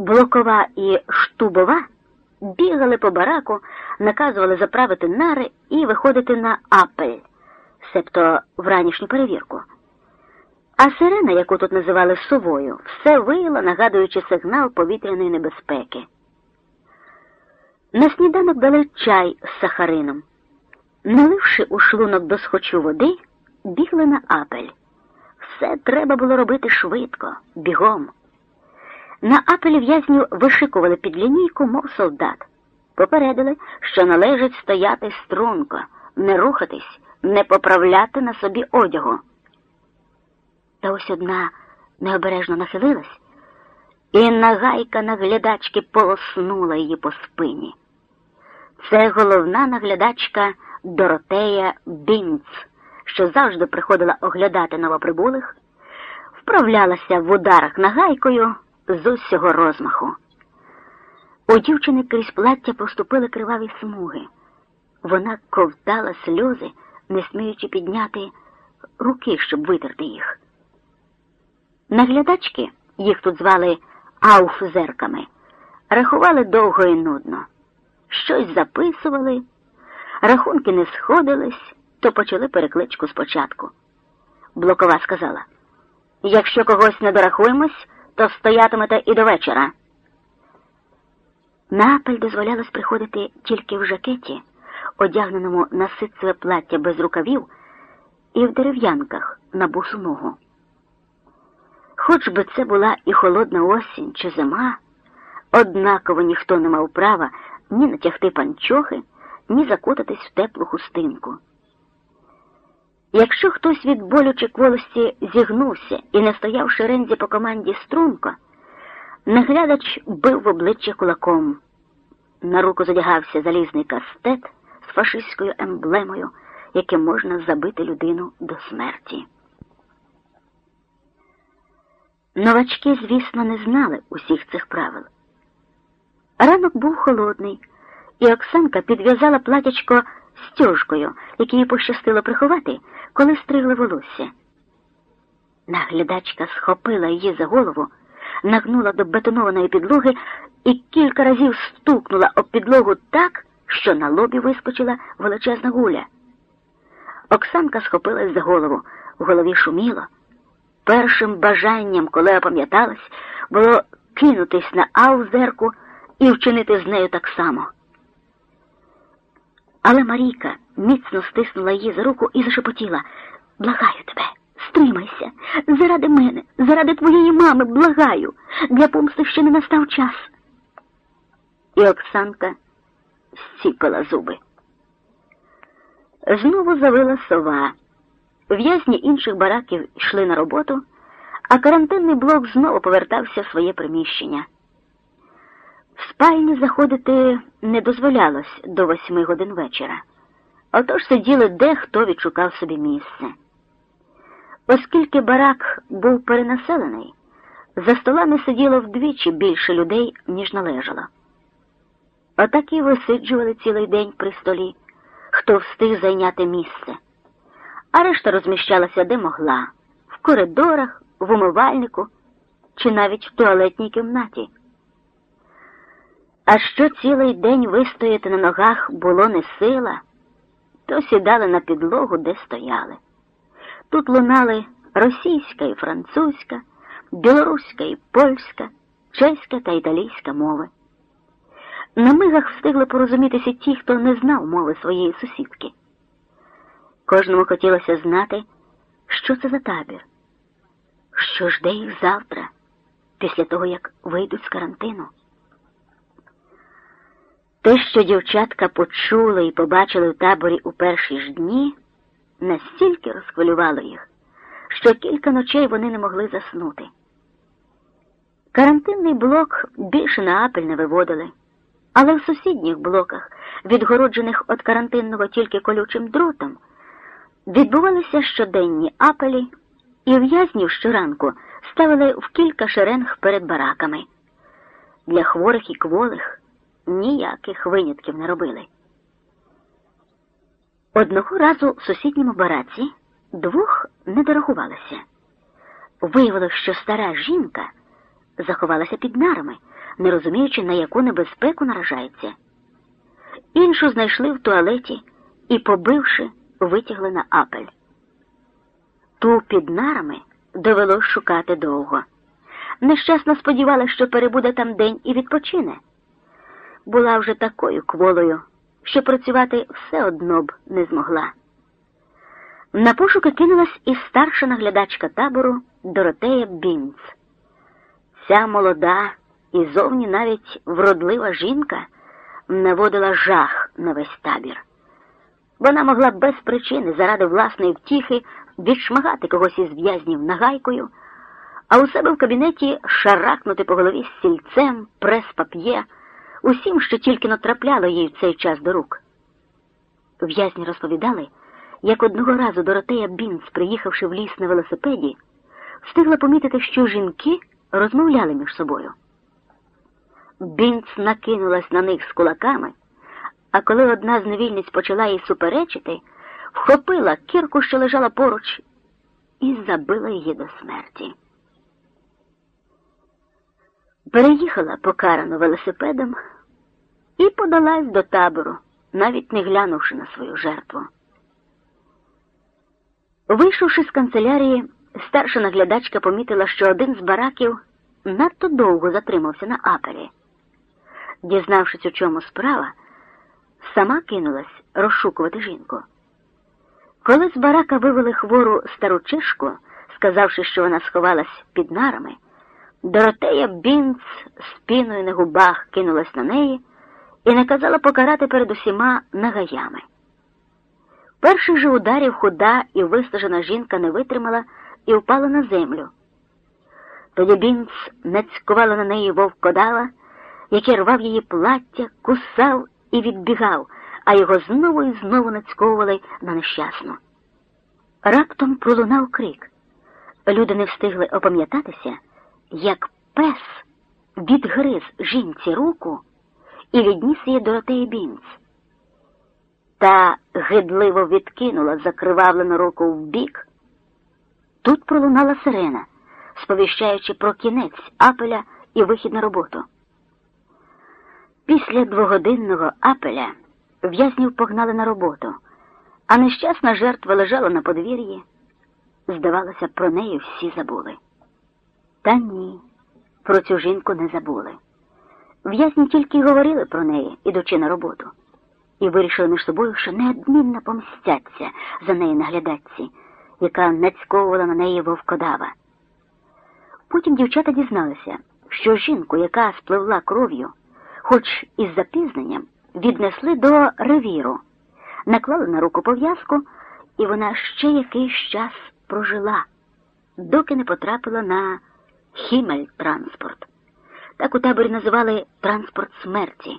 Блокова і Штубова бігали по бараку, наказували заправити нари і виходити на апель, себто вранішню перевірку. А сирена, яку тут називали совою, все вияла, нагадуючи сигнал повітряної небезпеки. На сніданок дали чай з сахарином. Наливши у шлунок до схочу води, бігли на апель. Все треба було робити швидко, бігом. На апелі в'язню вишикували під лінійку, мов солдат. Попередили, що належить стояти струнко, не рухатись, не поправляти на собі одягу. Та ось одна необережно нахилилась, і нагайка наглядачки полоснула її по спині. Це головна наглядачка Доротея Бінц, що завжди приходила оглядати новоприбулих, вправлялася в ударах нагайкою з усього розмаху. У дівчини крізь плаття поступили криваві смуги. Вона ковтала сльози, не сміючи підняти руки, щоб витерти їх. Наглядачки, їх тут звали ауфзерками, рахували довго і нудно. Щось записували, рахунки не сходились, то почали перекличку спочатку. Блокова сказала: якщо когось не дорахуємось, то стоятимете і до вечора. На апель дозволялось приходити тільки в жакеті, одягненому на ситцеве плаття без рукавів, і в дерев'янках на бусу ногу. Хоч би це була і холодна осінь чи зима, однаково ніхто не мав права ні натягти панчохи, ні закутатись в теплу хустинку. Якщо хтось від болю чи кволості зігнувся і не стояв шерензі по команді струнко, наглядач бив в обличчя кулаком. На руку задягався залізний кастет з фашистською емблемою, яким можна забити людину до смерті. Новачки, звісно, не знали усіх цих правил. Ранок був холодний, і Оксанка підв'язала платячко стяжкою, яке їй пощастило приховати, коли стригли волосся. Наглядачка схопила її за голову, нагнула до бетонованої підлоги і кілька разів стукнула об підлогу так, що на лобі вискочила величезна гуля. Оксанка схопилась за голову, в голові шуміло. Першим бажанням, коли опам'яталась, було кинутись на аузерку і вчинити з нею так само. Але Марійка міцно стиснула її за руку і зашепотіла Благаю тебе, стримайся, заради мене, заради твоєї мами, благаю, для помсти ще не настав час. І Оксанка зціпила зуби. Знову завила сова. В'язні інших бараків йшли на роботу, а карантинний блок знову повертався в своє приміщення. Спальні заходити не дозволялось до восьми годин вечора, отож сиділи де хто відшукав собі місце. Оскільки барак був перенаселений, за столами сиділо вдвічі більше людей, ніж належало. Отак і висиджували цілий день при столі, хто встиг зайняти місце, а решта розміщалася де могла, в коридорах, в умивальнику чи навіть в туалетній кімнаті. А що цілий день вистояти на ногах було не сила, то сідали на підлогу, де стояли. Тут лунали російська і французька, білоруська і польська, чеська та італійська мови. На мигах встигли порозумітися ті, хто не знав мови своєї сусідки. Кожному хотілося знати, що це за табір, що жде їх завтра, після того, як вийдуть з карантину. Те, що дівчатка почули і побачили в таборі у перші ж дні, настільки розхвилювало їх, що кілька ночей вони не могли заснути. Карантинний блок більше на апель не виводили, але в сусідніх блоках, відгороджених від карантинного тільки колючим дротом, відбувалися щоденні апелі, і в'язнів щоранку ставили в кілька шеренг перед бараками. Для хворих і кволих ніяких винятків не робили. Одного разу в сусідньому бараці двох не дорахувалося. Виявилося, що стара жінка заховалася під нарами, не розуміючи, на яку небезпеку наражається. Іншу знайшли в туалеті і, побивши, витягли на апель. Ту під нарами довелось шукати довго. Нещасно сподівалася, що перебуде там день і відпочине. Була вже такою кволою, що працювати все одно б не змогла. На пошуки кинулась і старша наглядачка табору Доротея Бінц. Ця молода і зовні навіть вродлива жінка наводила жах на весь табір. Вона могла без причини заради власної втіхи відшмагати когось із в'язнів нагайкою, а у себе в кабінеті шаракнути по голові стільцем, прес-пап'є, усім, що тільки натрапляло їй в цей час до рук. В'язні розповідали, як одного разу Доротея Бінц, приїхавши в ліс на велосипеді, встигла помітити, що жінки розмовляли між собою. Бінц накинулась на них з кулаками, а коли одна з невільниць почала їй суперечити, вхопила кірку, що лежала поруч, і забила її до смерті. Переїхала покарано велосипедом і подалась до табору, навіть не глянувши на свою жертву. Вийшовши з канцелярії, старша наглядачка помітила, що один з бараків надто довго затримався на апелі. Дізнавшись, у чому справа, сама кинулась розшукувати жінку. Коли з барака вивели хвору стару чешку, сказавши, що вона сховалась під нарами, Доротея Бінц з піною на губах кинулась на неї і наказала покарати перед усіма нагаями. Перших же ударів худа і вистажена жінка не витримала і впала на землю. Тоді Бінц нацькувала на неї вовкодава, який рвав її плаття, кусав і відбігав, а його знову і знову нацьковували на нещасну. Раптом пролунав крик. Люди не встигли опам'ятатися, як пес відгриз жінці руку і відніс її до ротеї Бінц. Та гидливо відкинула закривавлену руку в бік. Тут пролунала сирена, сповіщаючи про кінець апеля і вихід на роботу. Після двогодинного апеля в'язнів погнали на роботу, а нещасна жертва лежала на подвір'ї. Здавалося, про неї всі забули. Та ні, про цю жінку не забули. В'язні тільки говорили про неї, ідучи на роботу, і вирішили між собою, що неодмінно помстяться за неї наглядачці, яка нацьковувала на неї вовкодава. Потім дівчата дізналися, що жінку, яка спливла кров'ю, хоч із запізненням, віднесли до ревіру, наклали на руку пов'язку, і вона ще якийсь час прожила, доки не потрапила на хімель транспорт. Так у таборі називали транспорт смерті.